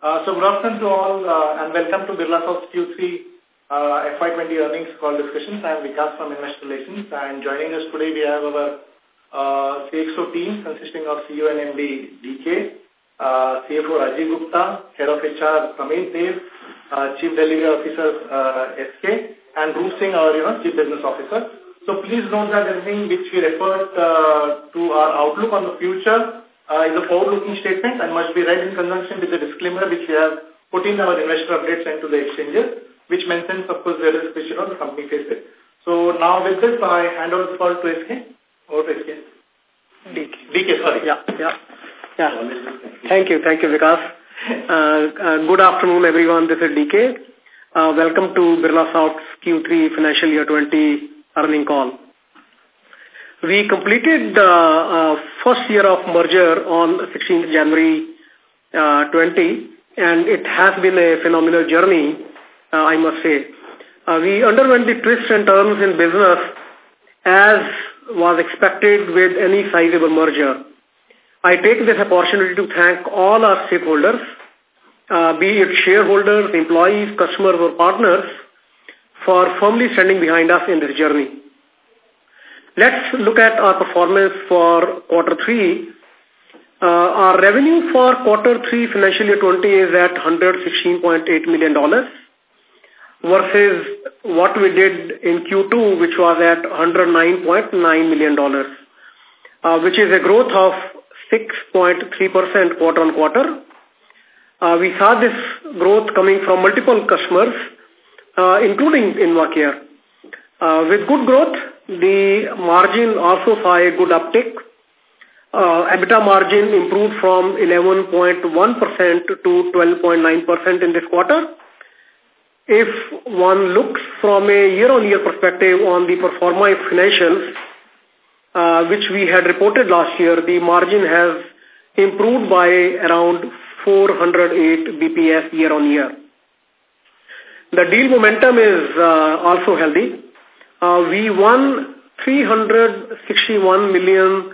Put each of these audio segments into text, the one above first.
Uh, so good afternoon to all uh, and welcome to Birlasoft's Q3 uh, FY20 earnings call discussions. I am Vikas from Investor Relations and joining us today we have our uh, CXO team consisting of CEO and MD DK, uh, CFO Rajiv Gupta, Head of HR Pramit Dev, uh, Chief Delivery Officer uh, SK and Roop Singh, our you know, Chief Business Officer. So please note that everything which we refer uh, to our outlook on the future uh, is a forward-looking statement and must be read in conjunction with the disclaimer which we have put in our investor updates and to the exchanges, which mentions, of course, the risk which you know, the company faces. So now with this, I hand over the call to SK. Over to SK. DK. DK, sorry. Yeah, yeah. Yeah. Thank you. Thank you, Vikas. Uh, uh, good afternoon, everyone. This is DK. Uh, welcome to Birlasoft's Q3 financial year 20 earning call. We completed the uh, first year of merger on 16th January uh, 20, and it has been a phenomenal journey, uh, I must say. We underwent the twists and turns in business as was expected with any sizable merger. I take this opportunity to thank all our stakeholders, uh, be it shareholders, employees, customers, or partners, for firmly standing behind us in this journey. Let's look at our performance for quarter three. Uh, our revenue for quarter three financial year 20 is at $116.8 million versus what we did in Q2, which was at $109.9 million, uh, which is a growth of 6.3% quarter on quarter. Uh, we saw this growth coming from multiple customers, uh, including Invacare. Uh, with good growth, the margin also saw a good uptick. Uh, EBITDA margin improved from 11.1% to 12.9% in this quarter. If one looks from a year-on-year -year perspective on the performance financials, uh, which we had reported last year, the margin has improved by around 408 BPS year-on-year. The deal momentum is uh, also healthy uh, we won $361 million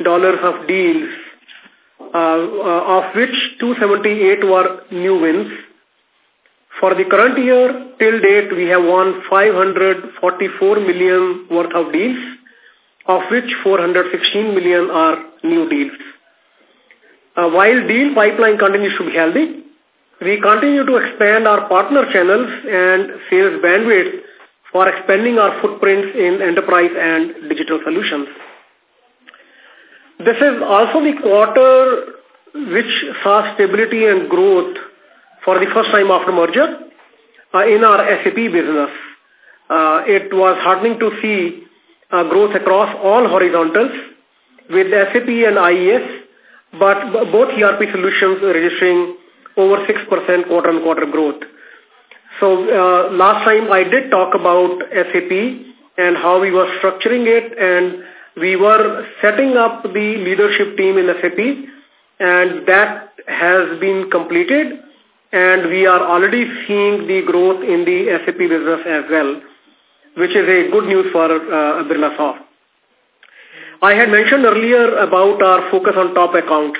of deals, uh, uh, of which 278 were new wins. For the current year, till date, we have won 544 million worth of deals, of which 416 million are new deals. Uh, while deal pipeline continues to be healthy, we continue to expand our partner channels and sales bandwidth for expanding our footprints in enterprise and digital solutions. This is also the quarter which saw stability and growth for the first time after merger uh, in our SAP business. Uh, it was heartening to see uh, growth across all horizontals with SAP and IES, but both ERP solutions registering over 6% quarter-on-quarter growth. So uh, last time I did talk about SAP and how we were structuring it and we were setting up the leadership team in SAP and that has been completed and we are already seeing the growth in the SAP business as well, which is a good news for uh, Birlasoft. I had mentioned earlier about our focus on top accounts.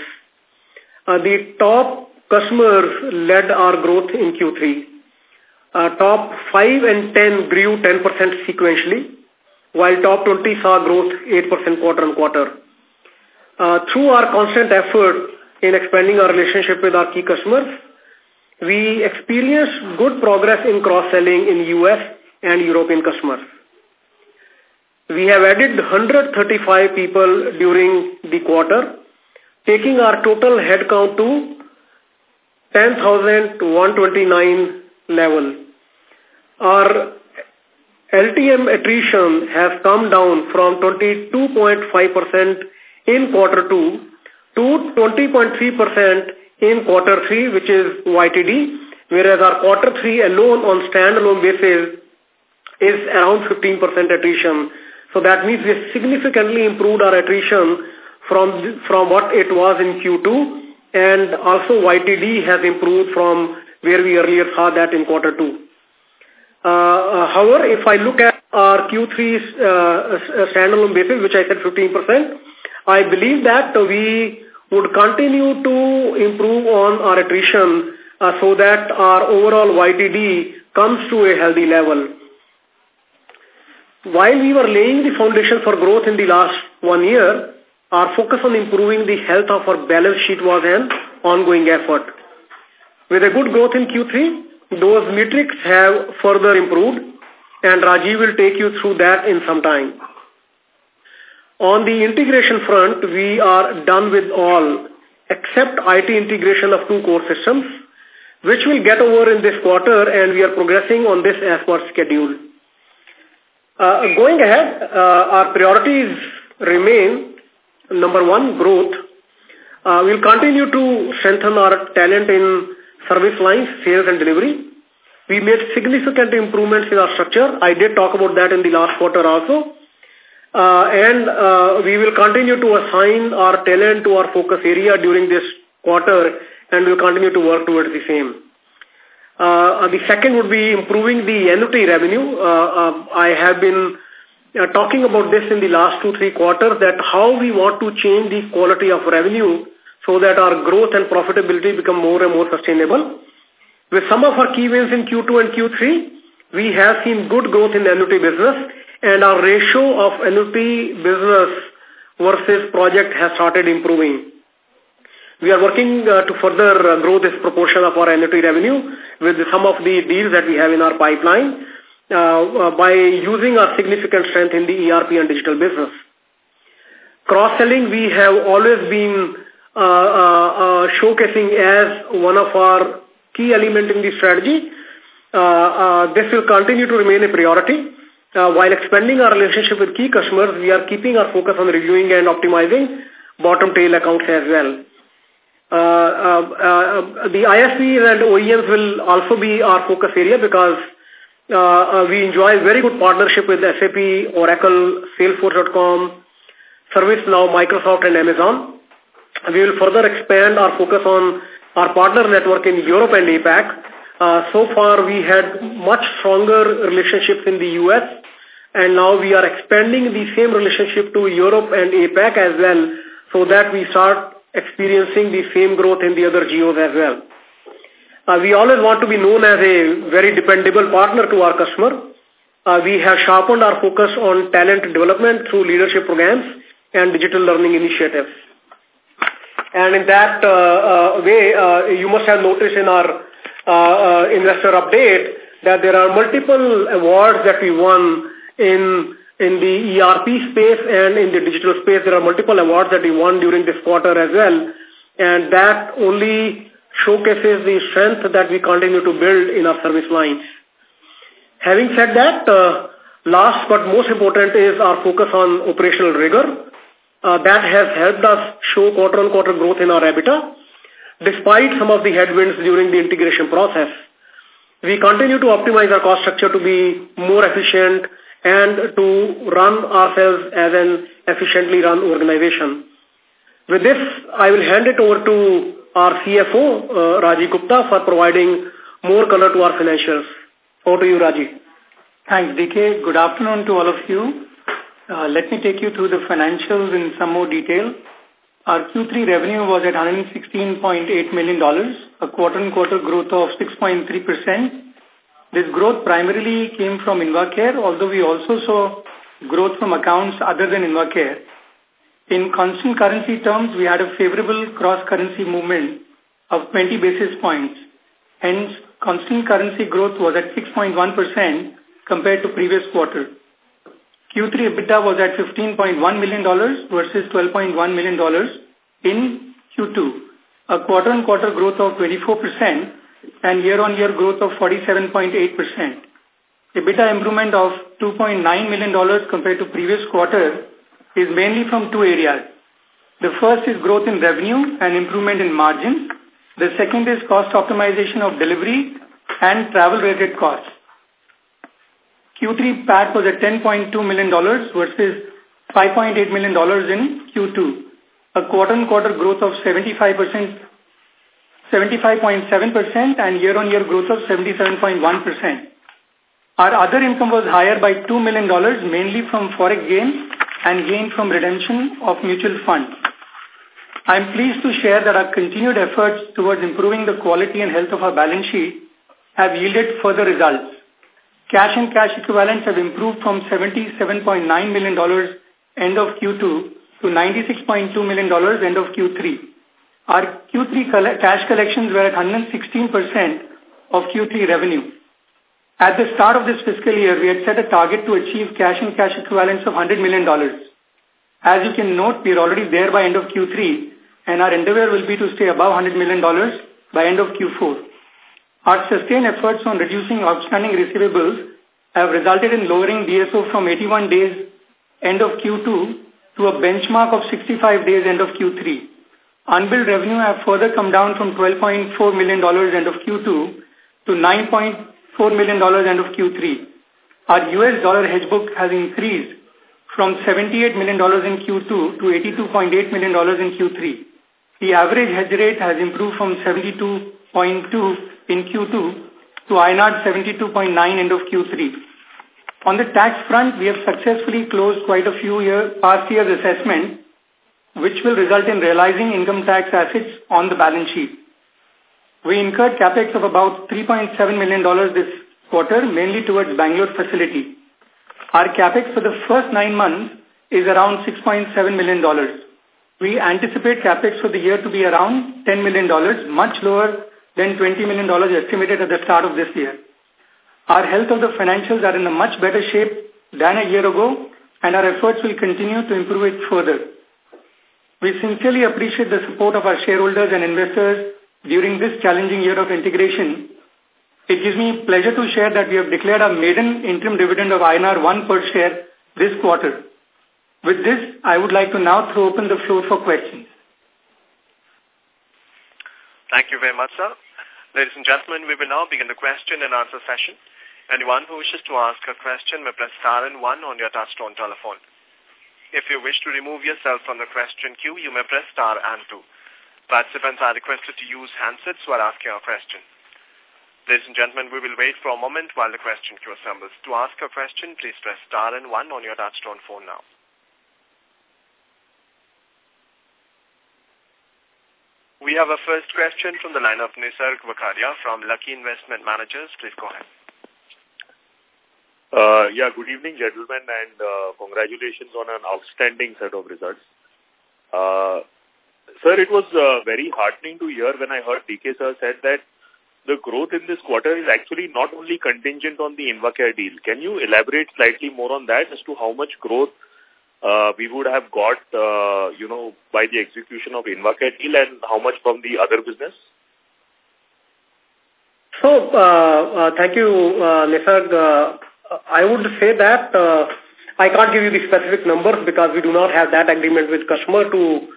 Uh, the top customers led our growth in Q3 uh, top 5 and 10 grew 10% sequentially, while top 20 saw growth 8% quarter on quarter. Uh, through our constant effort in expanding our relationship with our key customers, we experienced good progress in cross-selling in US and European customers. We have added 135 people during the quarter, taking our total headcount to 10,129 level. Our LTM attrition has come down from 22.5% in quarter 2 to 20.3% in quarter 3, which is YTD, whereas our quarter 3 alone on standalone basis is around 15% attrition. So that means we significantly improved our attrition from, from what it was in Q2 and also YTD has improved from where we earlier saw that in quarter 2. Uh, uh, however, if I look at our Q3 uh, standalone basis, which I said 15%, I believe that we would continue to improve on our attrition uh, so that our overall YTD comes to a healthy level. While we were laying the foundation for growth in the last one year, our focus on improving the health of our balance sheet was an ongoing effort. With a good growth in Q3, those metrics have further improved and Rajiv will take you through that in some time. On the integration front, we are done with all except IT integration of two core systems, which will get over in this quarter and we are progressing on this as per schedule. Uh, going ahead, uh, our priorities remain, number one, growth. Uh, we'll continue to strengthen our talent in service lines, sales and delivery. We made significant improvements in our structure. I did talk about that in the last quarter also. Uh, and uh, we will continue to assign our talent to our focus area during this quarter and we'll continue to work towards the same. Uh, the second would be improving the annuity revenue. Uh, uh, I have been uh, talking about this in the last two, three quarters that how we want to change the quality of revenue so that our growth and profitability become more and more sustainable. With some of our key wins in Q2 and Q3, we have seen good growth in annuity business and our ratio of annuity business versus project has started improving. We are working uh, to further uh, grow this proportion of our annuity revenue with some of the deals that we have in our pipeline uh, uh by using our significant strength in the ERP and digital business. Cross-selling, we have always been showcasing as one of our key element in the strategy. this will continue to remain a priority. while expanding our relationship with key customers, we are keeping our focus on reviewing and optimizing bottom tail accounts as well. Uh, uh, uh, the ISVs and OEMs will also be our focus area because uh, we enjoy very good partnership with SAP, Oracle, Salesforce.com, ServiceNow, Microsoft and Amazon. We will further expand our focus on our partner network in Europe and APAC. Uh, so far, we had much stronger relationships in the U.S. and now we are expanding the same relationship to Europe and APAC as well so that we start experiencing the same growth in the other geos as well. Uh, we always want to be known as a very dependable partner to our customer. Uh, we have sharpened our focus on talent development through leadership programs and digital learning initiatives. And in that uh, uh, way, uh, you must have noticed in our investor update that there are multiple awards that we won in in the ERP space and in the digital space, there are multiple awards that we won during this quarter as well. And that only showcases the strength that we continue to build in our service lines. Having said that, uh, last but most important is our focus on operational rigor. Uh, that has helped us show quarter-on-quarter -quarter growth in our EBITDA, despite some of the headwinds during the integration process. We continue to optimize our cost structure to be more efficient and to run ourselves as an efficiently run organization. With this, I will hand it over to our CFO, uh, Rajiv Gupta, for providing more color to our financials. Over to you, Rajiv. Thanks, DK. Good afternoon to all of you. Uh, let me take you through the financials in some more detail. Our Q3 revenue was at $116.8 million, a quarter-on-quarter -quarter growth of 6.3%, this growth primarily came from Invacare, although we also saw growth from accounts other than Invacare. In constant currency terms, we had a favorable cross-currency movement of 20 basis points. Hence, constant currency growth was at 6.1% compared to previous quarter. Q3 EBITDA was at $15.1 million versus $12.1 million in Q2, a quarter-on-quarter -quarter growth of 24% and year-on-year -year growth of 47.8%. EBITDA improvement of $2.9 million compared to previous quarter is mainly from two areas. The first is growth in revenue and improvement in margin. The second is cost optimization of delivery and travel-related costs. Q3 PAT was at $10.2 million versus $5.8 million in Q2, a quarter-on-quarter -quarter growth of 75% 75.7% and year-on-year -year growth of 77.1%. Our other income was higher by $2 million, mainly from forex gain and gain from redemption of mutual funds. I am pleased to share that our continued efforts towards improving the quality and health of our balance sheet have yielded further results. Cash and cash equivalents have improved from $77.9 million end of Q2 to $96.2 million end of Q3. Our Q3 cash collections were at 116% of Q3 revenue. At the start of this fiscal year, we had set a target to achieve cash and cash equivalents of $100 million. As you can note, we are already there by end of Q3, and our endeavor will be to stay above $100 million by end of Q4. Our sustained efforts on reducing outstanding receivables have resulted in lowering DSO from 81 days end of Q2 to a benchmark of 65 days end of Q3. Unbilled revenue have further come down from $12.4 million end of Q2 to $9.4 million end of Q3. Our US dollar hedge book has increased from $78 million in Q2 to $82.8 million in Q3. The average hedge rate has improved from 72.2 in Q2 to INR 72.9 end of Q3. On the tax front, we have successfully closed quite a few year, past year's assessment, which will result in realizing income tax assets on the balance sheet. We incurred capex of about $3.7 million this quarter, mainly towards Bangalore facility. Our capex for the first nine months is around $6.7 million. We anticipate capex for the year to be around $10 million, much lower than $20 million estimated at the start of this year. Our health of the financials are in a much better shape than a year ago, and our efforts will continue to improve it further. We sincerely appreciate the support of our shareholders and investors during this challenging year of integration. It gives me pleasure to share that we have declared a maiden interim dividend of INR 1 per share this quarter. With this, I would like to now throw open the floor for questions. Thank you very much, sir. Ladies and gentlemen, we will now begin the question and answer session. Anyone who wishes to ask a question may press star and one on your touchtone telephone. If you wish to remove yourself from the question queue, you may press star and two. Participants are requested to use handsets while asking a question. Ladies and gentlemen, we will wait for a moment while the question queue assembles. To ask a question, please press star and one on your touchtone phone now. We have a first question from the line of Nisarg Vakharia from Lucky Investment Managers. Please go ahead. Uh, yeah, good evening, gentlemen, and uh, congratulations on an outstanding set of results. Uh, sir, it was uh, very heartening to hear when I heard DK sir said that the growth in this quarter is actually not only contingent on the Invacare deal. Can you elaborate slightly more on that as to how much growth uh, we would have got, uh, you know, by the execution of Invacare deal and how much from the other business? So, uh, uh, thank you, uh, Nisarg. Uh, I would say that uh, I can't give you the specific numbers because we do not have that agreement with customer to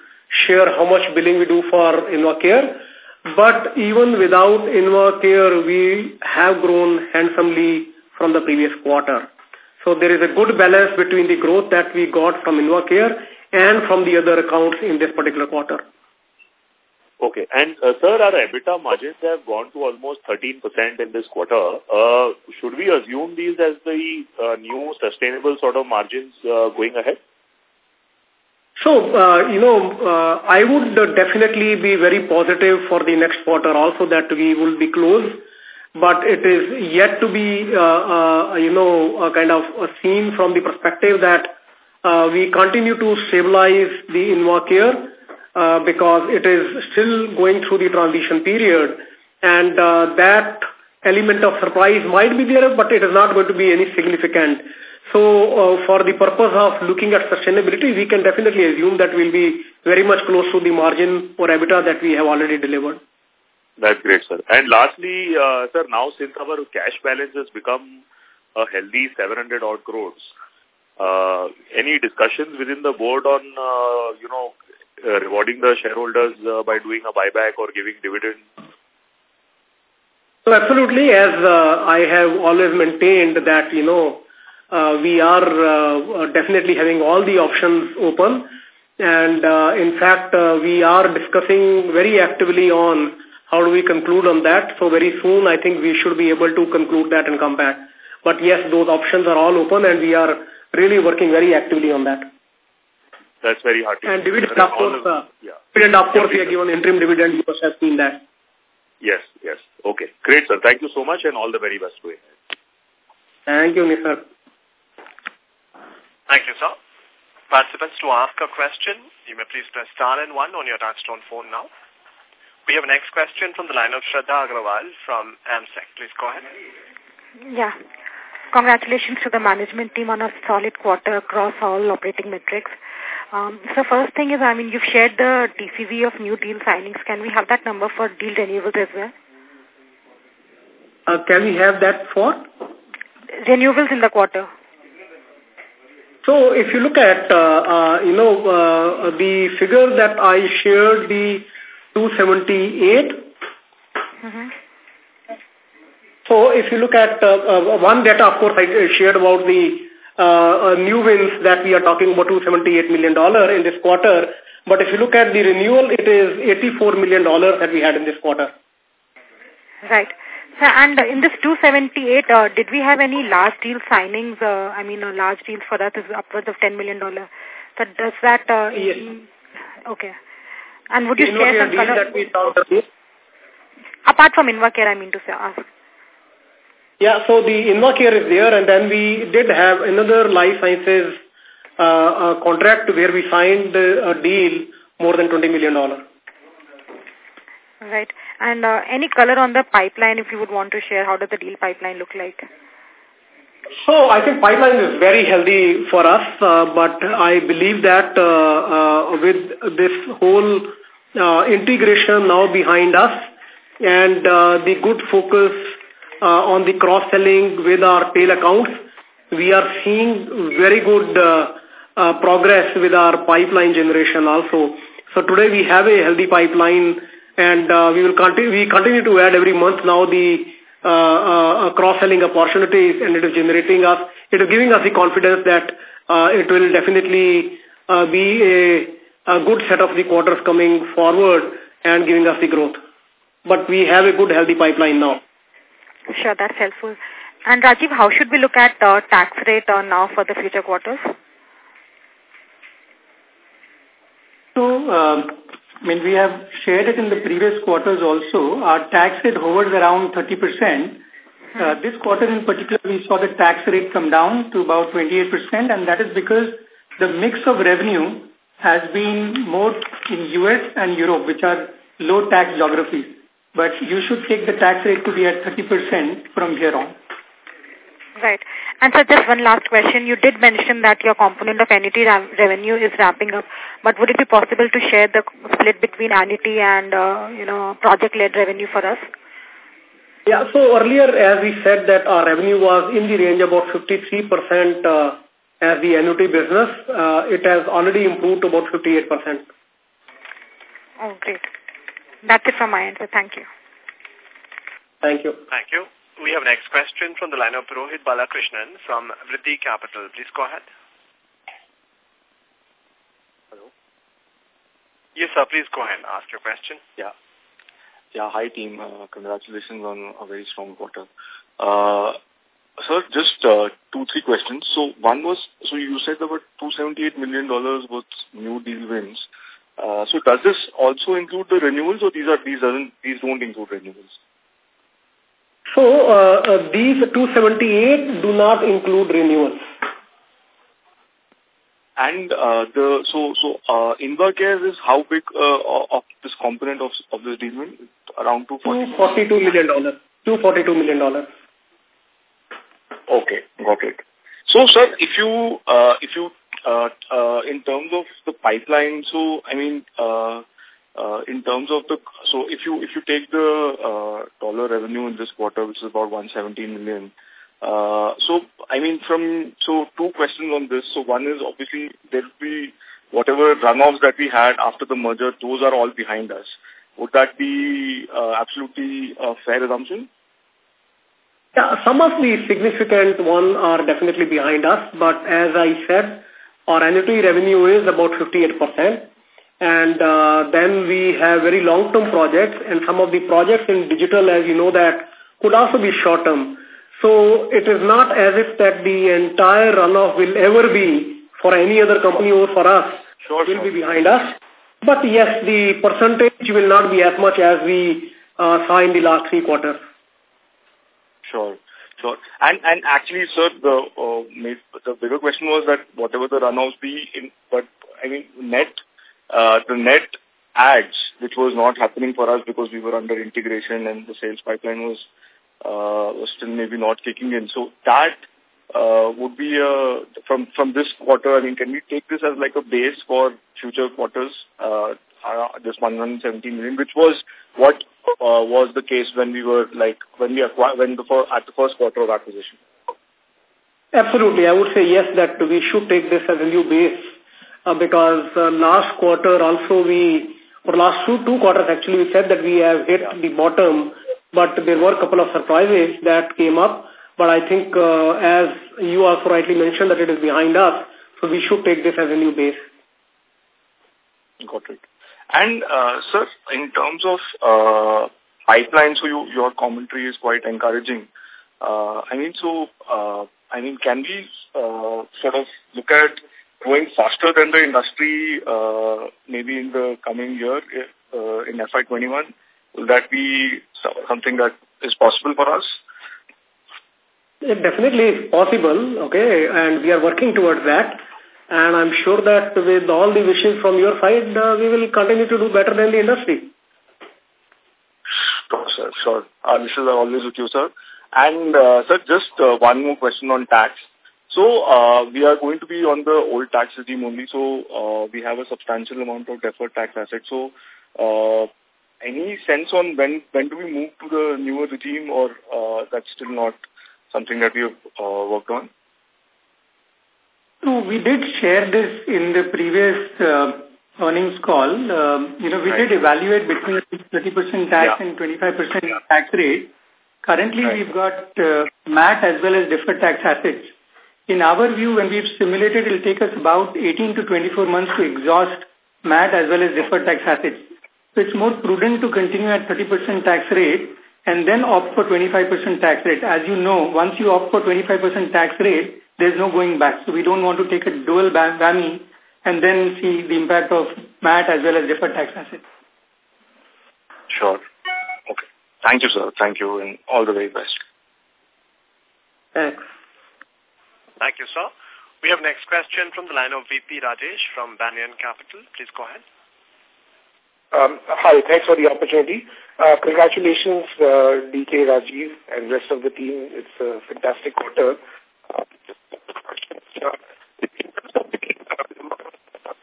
share how much billing we do for Invacare. But even without Invacare, we have grown handsomely from the previous quarter. So there is a good balance between the growth that we got from Invacare and from the other accounts in this particular quarter. Okay. And, uh, sir, our EBITDA margins have gone to almost 13% in this quarter. Uh, should we assume these as the uh, new sustainable sort of margins uh, going ahead? So, uh, you know, uh, I would uh, definitely be very positive for the next quarter also that we will be close but it is yet to be, uh, uh, you know, a kind of a seen from the perspective that uh, we continue to stabilize the Invacare uh, because it is still going through the transition period and uh, that element of surprise might be there, but it is not going to be any significant. So uh, for the purpose of looking at sustainability, we can definitely assume that we'll be very much close to the margin or EBITDA that we have already delivered. That's great, sir. And lastly, uh, sir, now since our cash balance has become a healthy 700 odd crores, uh, any discussions within the board on, uh, you know, uh, rewarding the shareholders uh, by doing a buyback or giving dividend? So absolutely, as uh, I have always maintained that, you know, uh, we are uh, definitely having all the options open. And uh, in fact, uh, we are discussing very actively on how do we conclude on that? So very soon, I think we should be able to conclude that and come back. But yes, those options are all open and we are really working very actively on that. That's very hard. And dividend, of course, uh, yeah. dividend, of course, we are given interim dividend. You must have seen that. Yes, yes. Okay. Great, sir. Thank you so much and all the very best to you. Thank you, Mr. Thank you, sir. Participants, to ask a question, you may please press star and one on your touchtone phone now. We have a next question from the line of Shraddha Agrawal from AMSEC. Please go ahead. Yeah. Congratulations to the management team on a solid quarter across all operating metrics. Um, so first thing is, I mean, you've shared the TCV of new deal signings. Can we have that number for deal renewals as well? Uh, can we have that for? Renewals in the quarter. So if you look at, uh, uh, you know, uh, the figure that I shared, the 278. Mm -hmm. So if you look at uh, uh, one data, of course, I shared about the uh, uh new wins that we are talking about $278 million in this quarter. But if you look at the renewal, it is $84 million that we had in this quarter. Right. So, and in this 278, uh, did we have any large deal signings? Uh, I mean, a large deal for that is upwards of $10 million. So does that... Uh, yes. Okay. And would you share some color? That we talked about? Apart from Invacare, I mean to say, ask. Yeah, so the Invacare is there, and then we did have another life sciences uh, contract where we signed a deal more than $20 million. Right. And uh, any color on the pipeline if you would want to share? How does the deal pipeline look like? So I think pipeline is very healthy for us, uh, but I believe that uh, uh, with this whole uh, integration now behind us and uh, the good focus uh, on the cross-selling with our tail accounts, we are seeing very good uh, uh, progress with our pipeline generation also. So today we have a healthy pipeline and uh, we will continue, we continue to add every month now the uh, uh, cross-selling opportunities and it is generating us, it is giving us the confidence that uh, it will definitely uh, be a, a good set of the quarters coming forward and giving us the growth. But we have a good healthy pipeline now. Sure, that's helpful. And Rajiv, how should we look at uh, tax rate uh, now for the future quarters? So, um, I mean, we have shared it in the previous quarters also. Our tax rate hovers around 30%. Uh, this quarter in particular, we saw the tax rate come down to about 28%, and that is because the mix of revenue has been more in US and Europe, which are low tax geographies. But you should take the tax rate to be at 30% from here on. Right. And so just one last question. You did mention that your component of annuity revenue is ramping up, but would it be possible to share the split between annuity and, uh, you know, project-led revenue for us? Yeah, so earlier, as we said that our revenue was in the range about 53% uh, as the annuity business, uh, it has already improved to about 58%. Oh, great. That's it from my end, so thank you. Thank you. Thank you. We have next question from the line of Rohit Balakrishnan from Vriddhi Capital. Please go ahead. Hello. Yes, sir. Please go ahead. and Ask your question. Yeah. Yeah. Hi, team. Uh, congratulations on a very strong quarter. Uh, sir, just uh, two, three questions. So one was, so you said about $278 million worth new deal wins. Uh, so does this also include the renewals or these are these doesn't these don't include renewals? So uh, uh, these 278 do not include renewals. And uh, the so so uh, Invacare is how big uh, of this component of of this deal Around 242 million dollars. 242 million dollars. Okay, got it. So, sir, if you uh, if you uh, uh, in terms of the pipeline, so I mean, uh, uh, in terms of the, so if you if you take the uh, dollar revenue in this quarter, which is about 117 million, uh, so I mean from so two questions on this. So one is obviously there will be whatever runoffs that we had after the merger; those are all behind us. Would that be uh, absolutely a fair assumption? Yeah, some of the significant ones are definitely behind us, but as I said, our annuity revenue is about 58%. And uh, then we have very long-term projects and some of the projects in digital, as you know, that could also be short-term. So it is not as if that the entire runoff will ever be for any other company or for us sure, will sure. be behind us. But yes, the percentage will not be as much as we uh, saw in the last three quarters. Sure. Sure. And and actually, sir, the uh, the bigger question was that whatever the runouts be, in, but I mean net, the net ads, which was not happening for us because we were under integration and the sales pipeline was uh, was still maybe not kicking in. So that uh, would be a, from from this quarter. I mean, can we take this as like a base for future quarters? Uh, uh, this 117 million, which was what uh, was the case when we were like when we acquired when the at the first quarter of acquisition. Absolutely, I would say yes that we should take this as a new base uh, because uh, last quarter also we for last two two quarters actually we said that we have hit the bottom, but there were a couple of surprises that came up. But I think uh, as you also rightly mentioned that it is behind us, so we should take this as a new base. Got it. And, uh, sir, in terms of uh, pipeline, so you, your commentary is quite encouraging. Uh, I mean, so, uh, I mean, can we uh, sort of look at growing faster than the industry uh, maybe in the coming year uh, in FY21? Will that be something that is possible for us? It definitely is possible, okay, and we are working towards that. And I'm sure that with all the wishes from your side, uh, we will continue to do better than the industry. Sure, sir. Sure. Uh, this is always with you, sir. And, uh, sir, just uh, one more question on tax. So, uh, we are going to be on the old tax regime only, so uh, we have a substantial amount of deferred tax assets. So, uh, any sense on when when do we move to the newer regime or uh, that's still not something that we have uh, worked on? No, we did share this in the previous uh, earnings call. Um, you know, we right. did evaluate between 30% tax yeah. and 25% yeah. tax rate. Currently, right. we've got uh, MAT as well as deferred tax assets. In our view, when we've simulated, it will take us about 18 to 24 months to exhaust MAT as well as deferred tax assets. So it's more prudent to continue at 30% tax rate and then opt for 25% tax rate. As you know, once you opt for 25% tax rate, there's no going back. So we don't want to take a dual whammy and then see the impact of MAT as well as deferred tax assets. Sure. Okay. Thank you, sir. Thank you, and all the very best. Thanks. Thank you, sir. We have next question from the line of VP Rajesh from Banyan Capital. Please go ahead. Um, hi, thanks for the opportunity. Uh, congratulations, uh, DK, Rajiv, and rest of the team. It's a fantastic quarter.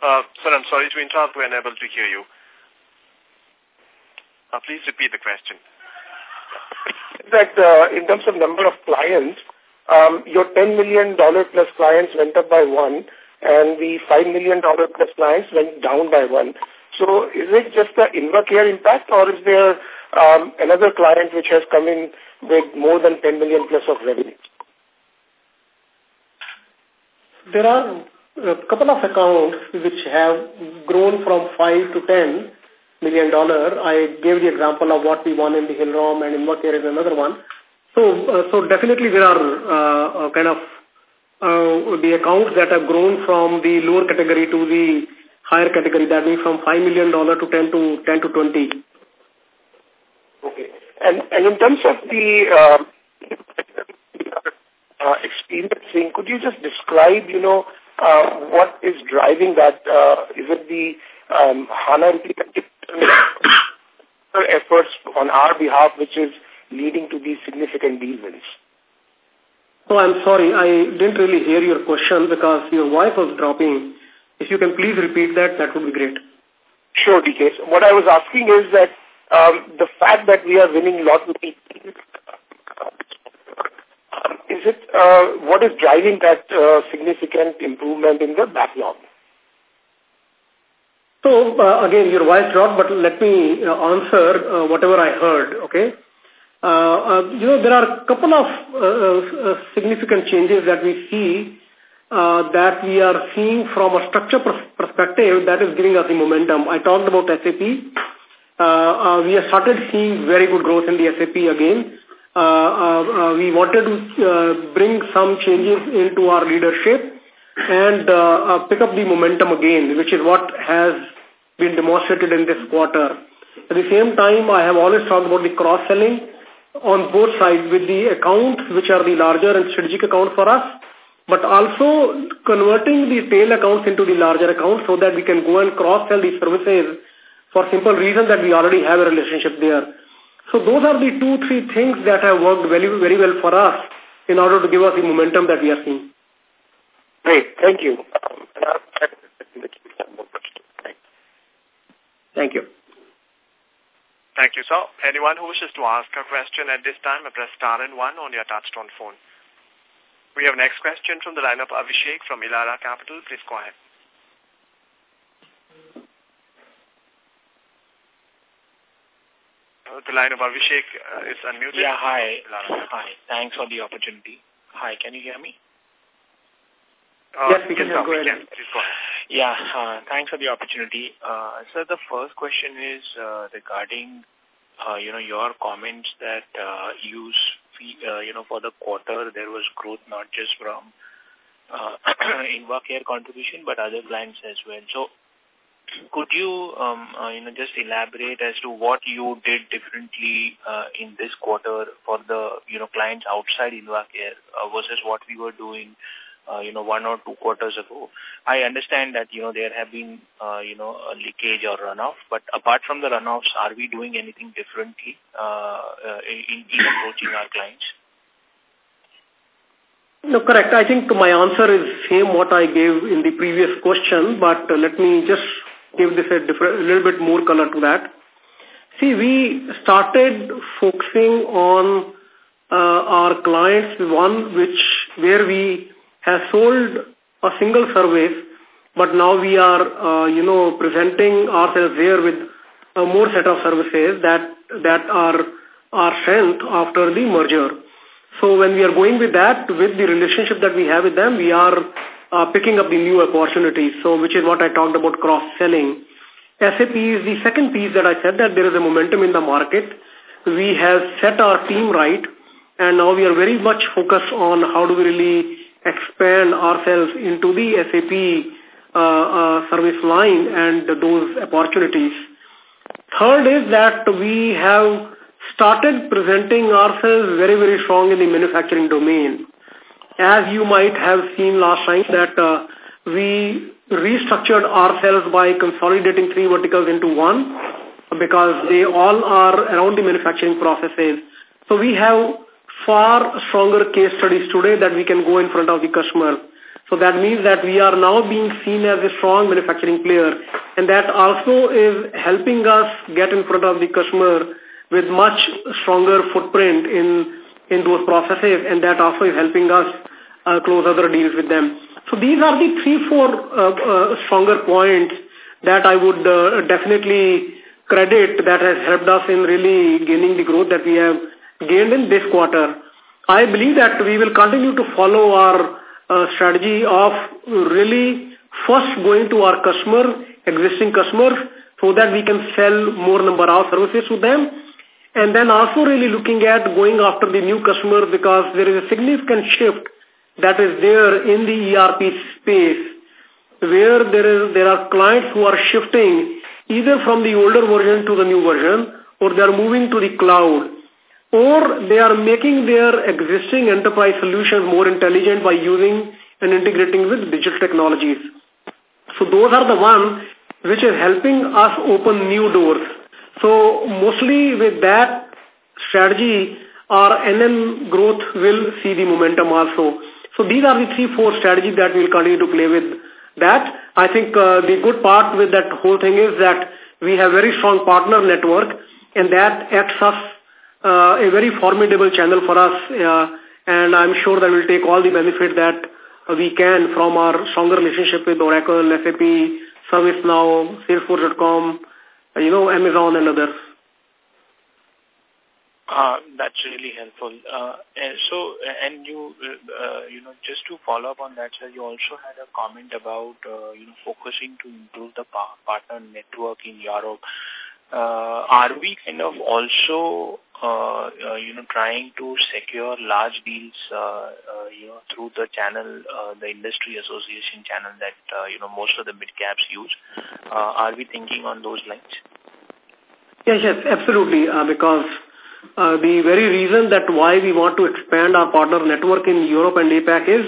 Uh, sir, I'm sorry to interrupt. We're unable to hear you. Uh, please repeat the question. That uh, in terms of number of clients, um, your $10 million plus clients went up by one, and the $5 million plus clients went down by one. So is it just the InvaCare impact, or is there um, another client which has come in with more than 10 million plus of revenue? There are a couple of accounts which have grown from 5 to 10 million dollar. I gave the example of what we won in the Hillrom and InvaCare is another one. So, uh, so definitely there are uh, uh, kind of the accounts that have grown from the lower category to the higher category, that means from $5 million to 10 to 10 to 20. Okay. And, and in terms of the uh, experiencing, could you just describe, you know, uh, what is driving that? Uh, is it the um, HANA efforts on our behalf which is leading to these significant deal wins? Oh, I'm sorry. I didn't really hear your question because your voice was dropping. If you can please repeat that, that would be great. Sure, DK. What I was asking is that um, the fact that we are winning lot many is it uh, what is driving that uh, significant improvement in the backlog? So uh, again, your voice dropped, but let me uh, answer uh, whatever I heard. Okay. Uh, uh, you know, there are a couple of uh, uh, significant changes that we see uh, that we are seeing from a structure pers perspective that is giving us the momentum. I talked about SAP. Uh, uh, we have started seeing very good growth in the SAP again. Uh, uh, uh, we wanted to uh, bring some changes into our leadership. and uh, pick up the momentum again, which is what has been demonstrated in this quarter. At the same time, I have always talked about the cross-selling on both sides with the accounts, which are the larger and strategic accounts for us, but also converting the tail accounts into the larger accounts so that we can go and cross-sell these services for simple reason that we already have a relationship there. So those are the two, three things that have worked very, very well for us in order to give us the momentum that we are seeing. Great. Thank you. Thank you. Thank you, sir. Anyone who wishes to ask a question at this time, press star and one on your touchtone phone. We have next question from the line of Abhishek from Elara Capital. Please go ahead. The line of Abhishek uh, is unmuted. Yeah, hi. Hi. Thanks for the opportunity. Hi, can you hear me? Uh, yes, we can. Yes, go ahead. Please go ahead. Yeah, uh, thanks for the opportunity. Uh, so the first question is uh, regarding, uh, you know, your comments that uh, you, uh, you know, for the quarter there was growth not just from uh, InvaCare contribution but other clients as well. So could you, um, uh, you know, just elaborate as to what you did differently uh, in this quarter for the, you know, clients outside InvaCare uh, versus what we were doing, uh, you know, one or two quarters ago? I understand that, you know, there have been, uh, you know, a leakage or runoff, but apart from the runoffs, are we doing anything differently uh, uh, in, in approaching our clients? No, correct. I think my answer is same what I gave in the previous question, but let me just give this a, different, a little bit more color to that. See, we started focusing on uh, our clients, one which where we have sold a single service, but now we are, uh, you know, presenting ourselves here with a more set of services that that are our strength after the merger. So when we are going with that, with the relationship that we have with them, we are uh, picking up the new opportunities, so which is what I talked about cross-selling. SAP is the second piece that I said that there is a momentum in the market. We have set our team right, and now we are very much focused on how do we really expand ourselves into the SAP uh, uh, service line and those opportunities. Third is that we have started presenting ourselves very, very strong in the manufacturing domain. As you might have seen last time that uh, we restructured ourselves by consolidating three verticals into one because they all are around the manufacturing processes. So we have far stronger case studies today that we can go in front of the customer. So that means that we are now being seen as a strong manufacturing player and that also is helping us get in front of the customer with much stronger footprint in, in those processes and that also is helping us uh, close other deals with them. So these are the three, four uh, uh, stronger points that I would uh, definitely credit that has helped us in really gaining the growth that we have gained in this quarter. I believe that we will continue to follow our uh, strategy of really first going to our customer, existing customers, so that we can sell more number of services to them. And then also really looking at going after the new customer because there is a significant shift that is there in the ERP space where there is there are clients who are shifting either from the older version to the new version or they are moving to the cloud or they are making their existing enterprise solutions more intelligent by using and integrating with digital technologies. So those are the ones which is helping us open new doors. So mostly with that strategy, our NN growth will see the momentum also. So these are the three, four strategies that we'll continue to play with that. I think uh, the good part with that whole thing is that we have very strong partner network and that acts us uh, a very formidable channel for us uh, and I'm sure that we'll take all the benefit that we can from our stronger relationship with Oracle, SAP, ServiceNow, Salesforce.com, you know, Amazon and others. Uh, that's really helpful. Uh, and so, and you, uh, you know, just to follow up on that, sir, you also had a comment about, uh, you know, focusing to improve the partner network in Europe. Uh, are we kind of also uh, uh, you know, trying to secure large deals, uh, uh, you know, through the channel, uh, the industry association channel that, you know, most of the mid caps use. Are we thinking on those lines? Yes, yes, absolutely. Because the very reason that why we want to expand our partner network in Europe and APAC is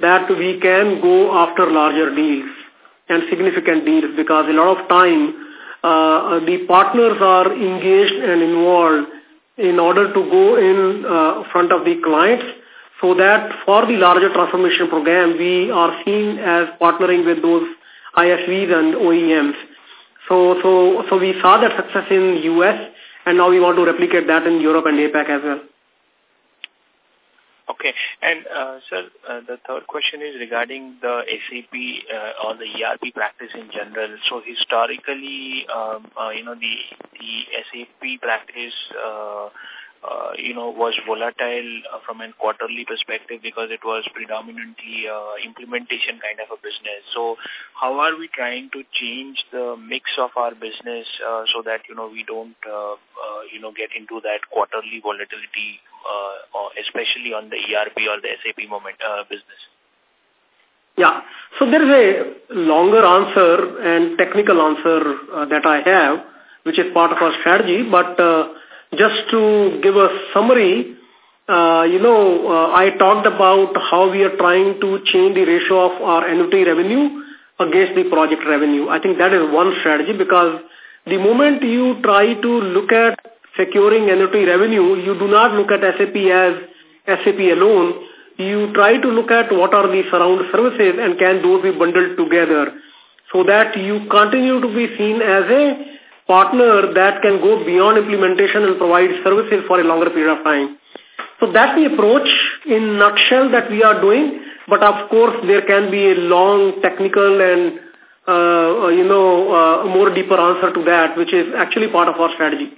that we can go after larger deals and significant deals because a lot of time uh, the partners are engaged and involved in order to go in uh, front of the clients so that for the larger transformation program, we are seen as partnering with those ISVs and OEMs. So, so, so we saw that success in US and now we want to replicate that in Europe and APAC as well. Okay. And, uh, sir, uh, the third question is regarding the SAP uh, or the ERP practice in general. So historically, um, uh, you know, the, the SAP practice, uh, uh, you know, was volatile uh, from a quarterly perspective because it was predominantly uh, implementation kind of a business. So how are we trying to change the mix of our business uh, so that, you know, we don't, uh, uh, you know, get into that quarterly volatility, uh, especially on the ERP or the SAP moment uh, business? Yeah. So there is a longer answer and technical answer uh, that I have, which is part of our strategy, but uh, just to give a summary, uh, you know, uh, I talked about how we are trying to change the ratio of our annuity revenue against the project revenue. I think that is one strategy because the moment you try to look at securing annuity revenue, you do not look at SAP as SAP alone. You try to look at what are the surround services and can those be bundled together so that you continue to be seen as a partner that can go beyond implementation and provide services for a longer period of time. So that's the approach in nutshell that we are doing. But of course, there can be a long technical and, uh, uh, you know, uh, more deeper answer to that, which is actually part of our strategy.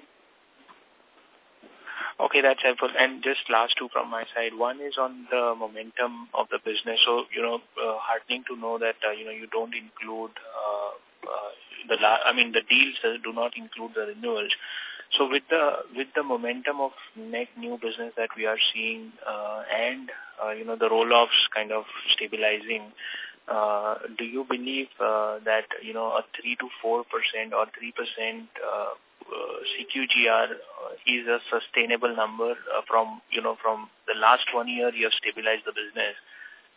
Okay, that's helpful. And just last two from my side. One is on the momentum of the business. So, you know, uh, heartening to know that, uh, you know, you don't include uh, uh, the I mean the deals do not include the renewals. So with the with the momentum of net new business that we are seeing uh, and uh, you know the roll-offs kind of stabilizing, uh, do you believe uh, that you know a three to four percent or three percent uh, uh, CQGR is a sustainable number uh, from you know from the last one year you have stabilized the business.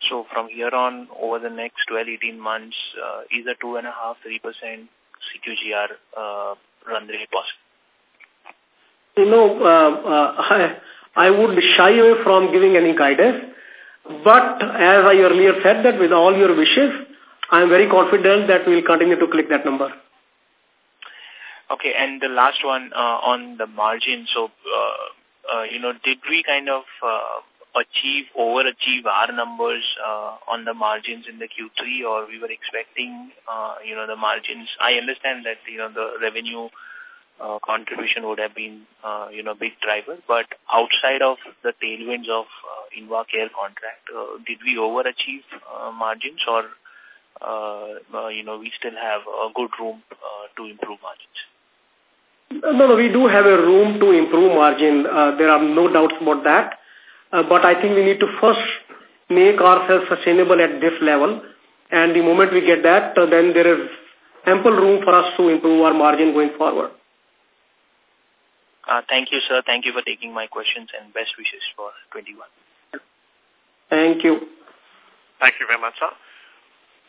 So from here on, over the next 12, 18 months, uh, is a 2.5%, 3% CQGR uh, run rate possible? You know, uh, uh, I, I would shy away from giving any guidance. But as I earlier said that with all your wishes, I am very confident that we will continue to click that number. Okay, and the last one uh, on the margin. So, uh, uh, you know, did we kind of uh, achieve, overachieve our numbers uh, on the margins in the Q3 or we were expecting, uh, you know, the margins. I understand that, you know, the revenue uh, contribution would have been, uh, you know, big driver, but outside of the tailwinds of uh, InvaCare contract, uh, did we overachieve uh, margins or, uh, uh, you know, we still have a good room uh, to improve margins? No, no, we do have a room to improve margin. Uh, there are no doubts about that. Uh, but I think we need to first make ourselves sustainable at this level. And the moment we get that, uh, then there is ample room for us to improve our margin going forward. Uh, thank you, sir. Thank you for taking my questions and best wishes for 21. Thank you. Thank you very much, sir.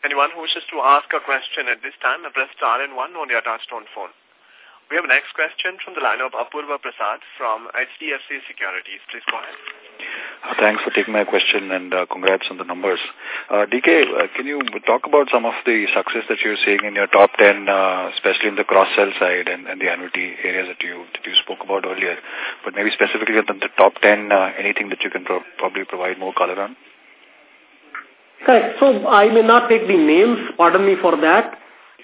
Anyone who wishes to ask a question at this time, press star and one on your touchtone phone. We have a next question from the line of Apurva Prasad from HDFC Securities. Please go ahead. Uh, thanks for taking my question and uh, congrats on the numbers. Uh, DK, uh, can you talk about some of the success that you're seeing in your top 10, uh, especially in the cross-sell side and, and the annuity areas that you that you spoke about earlier, but maybe specifically on the top 10, uh, anything that you can pro probably provide more color on? Correct. So I may not take the names, pardon me for that,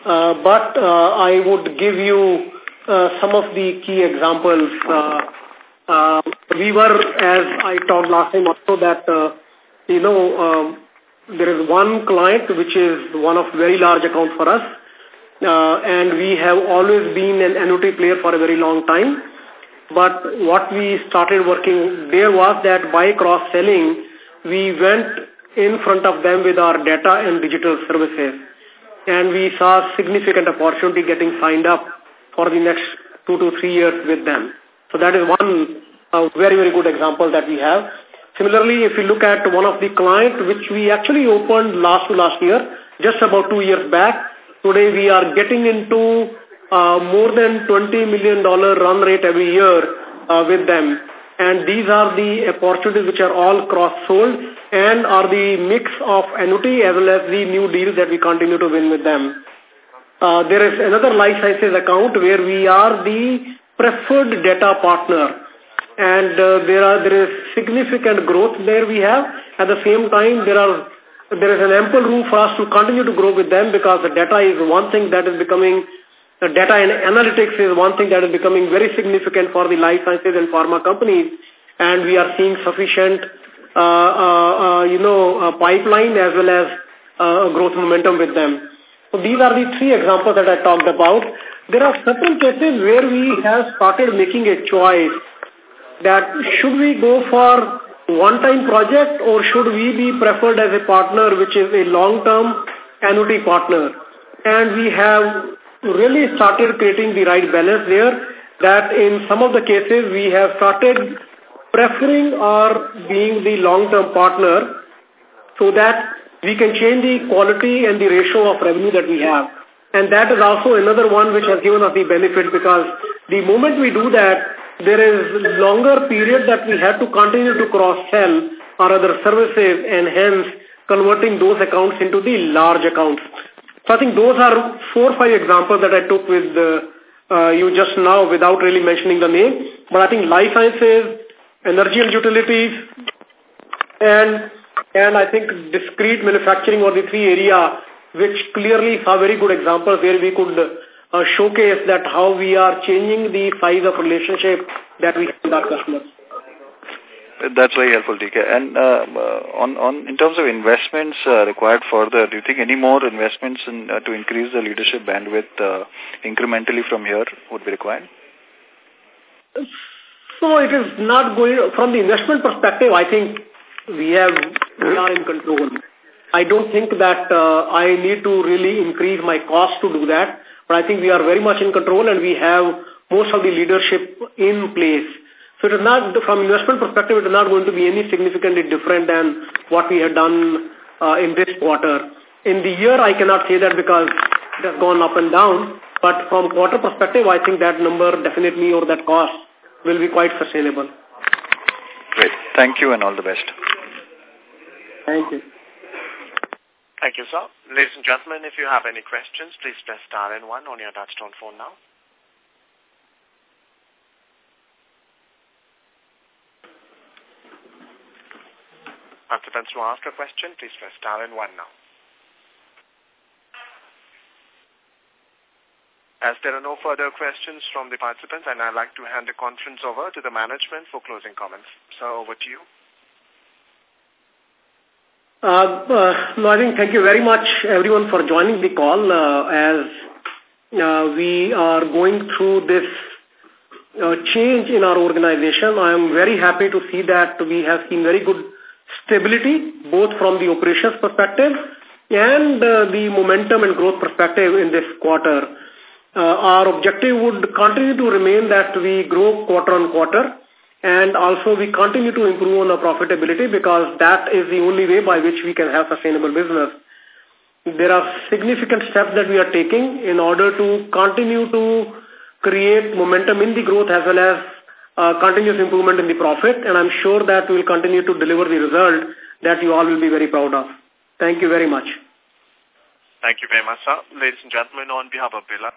uh, but uh, I would give you some of the key examples uh, uh, we were, as I talked last time also, that, uh, you know, um, there is one client which is one of very large account for us. uh, and we have always been an annuity player for a very long time. But what we started working there was that by cross-selling, we went in front of them with our data and digital services. And we saw significant opportunity getting signed up for the next two to three years with them. So that is one uh, very, very good example that we have. Similarly, if you look at one of the clients which we actually opened last to last year, just about two years back, today we are getting into uh, more than $20 million run rate every year uh, with them. And these are the opportunities which are all cross-sold and are the mix of annuity as well as the new deals that we continue to win with them. Uh, there is another life sciences account where we are the preferred data partner and uh, there are there is significant growth there we have. At the same time, there are there is an ample room for us to continue to grow with them because the data is one thing that is becoming the data and analytics is one thing that is becoming very significant for the life sciences and pharma companies, and we are seeing sufficient, uh, uh, uh, you know, uh, pipeline as well as uh, growth momentum with them. So these are the three examples that I talked about. There are certain cases where we have started making a choice that should we go for one-time project or should we be preferred as a partner which is a long-term annuity partner. And we have really started creating the right balance there that in some of the cases we have started preferring or being the long-term partner so that we can change the quality and the ratio of revenue that we have. And that is also another one which has given us the benefit because the moment we do that, there is longer period that we have to continue to cross-sell our other services and hence converting those accounts into the large accounts. So I think those are four or five examples that I took with uh, uh, you just now without really mentioning the name. But I think life sciences, energy and utilities, and and I think discrete manufacturing were the three area which clearly are very good examples where we could uh, showcase that how we are changing the size of relationship that we have with our customers. That's very helpful, DK. And uh, uh, on, on in terms of investments uh, required further, do you think any more investments in, uh, to increase the leadership bandwidth uh, incrementally from here would be required? So it is not going, from the investment perspective, I think we have, we are in control. I don't think that uh, I need to really increase my cost to do that, but I think we are very much in control and we have most of the leadership in place. So it is not, from investment perspective, it is not going to be any significantly different than what we had done uh, in this quarter. In the year, I cannot say that because it has gone up and down, but from quarter perspective, I think that number definitely or that cost will be quite sustainable. Great. Thank you and all the best. Thank you. Thank you, sir. Ladies and gentlemen, if you have any questions, please press star and one on your touchtone phone now. Participants to ask a question, please press star and one now. As there are no further questions from the participants, and I'd like to hand the conference over to the management for closing comments. So over to you. Uh, uh, no, I think thank you very much everyone for joining the call uh, as uh, we are going through this uh, change in our organization. I am very happy to see that we have seen very good stability both from the operations perspective and uh, the momentum and growth perspective in this quarter. Uh, our objective would continue to remain that we grow quarter on quarter and also we continue to improve on our profitability because that is the only way by which we can have sustainable business. There are significant steps that we are taking in order to continue to create momentum in the growth as well as uh, continuous improvement in the profit and I'm sure that we will continue to deliver the result that you all will be very proud of. Thank you very much. Thank you very much, sir. Ladies and gentlemen, on behalf of Birla